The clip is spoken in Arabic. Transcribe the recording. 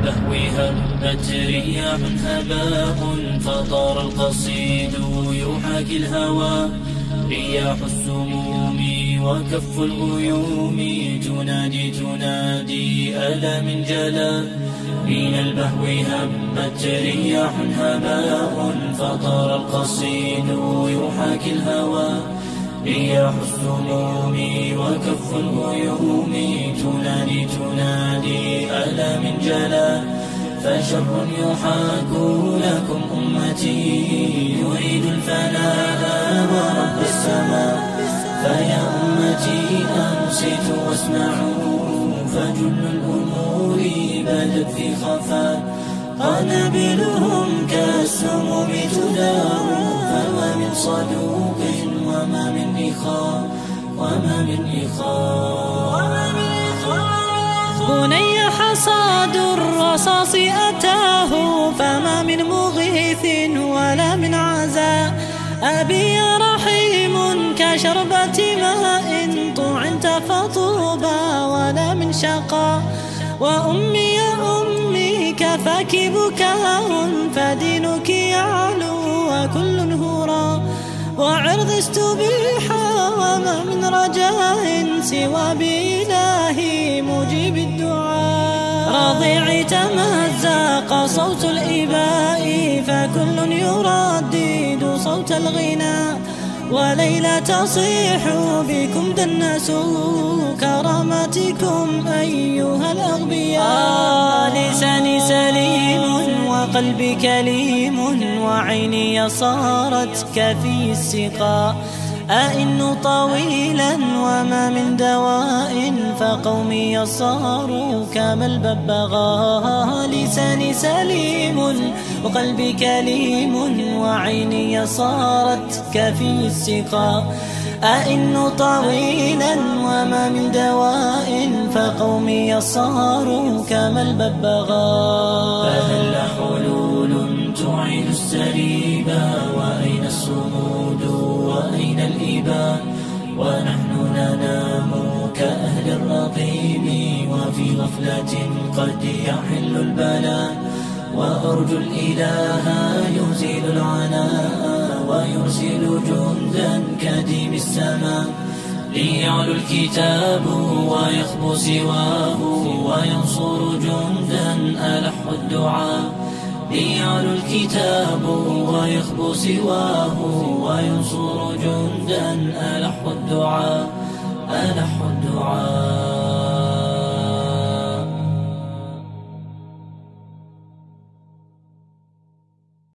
البهو هبت رياح هباء فطار القصيد يحاكي الهوى رياح السموم وكف الغيوم تنادي تنادي ألا من جلا من البهو هبت رياح هباء فطار القصيد يحاكي الهوى رياح السموم وكف الغيوم جلا فشر يحاك لكم أمتي يريد الفناء ورب السماء. فيا أمتي أنصتوا واسمعوا فجل الأمور بدت في خفاء. قنابلهم كالسموم تدار فما من صدوق وما من إخاء. وما من إخاء. بني حصاد الرصاص أتاه فما من مغيث ولا من عزاء أبي رحيم كشربة ماء طعنت فطوبى ولا من شقاء وأمي يا أمي كفاك بكاء فدينك يعلو وكل هرى وعرض استبيحا وما من رجاء سوى بإلهي الدعاء رضيع تمزق صوت الإباء فكل يردد صوت الغناء وليلى تصيح بكم دنسوا كرامتكم أيها الأغبياء. لساني سليم وقلبي كليم وعيني صارت كفي السقاء. أئن طويلا وما من دواء فقومي صاروا كما الببغاء. لساني سليم وقلبي كليم وعيني صارت كفي السقاء أئن طويلا وما من دواء فقومي صاروا كما الببغاء. فهل حلول تعيد السريبا وأين الصمود؟ وأين الإباء؟ ونحن الرقيم وفي غفلة قد يحل البلاء وأرجو الإله يزيل العناء ويرسل جندا كديم السماء. ليعلو الكتاب ويخبو سواه وينصر جندا ألح الدعاء. ليعلو الكتاب ويخبو سواه وينصر جندا ألح الدعاء. ألح الدعاء.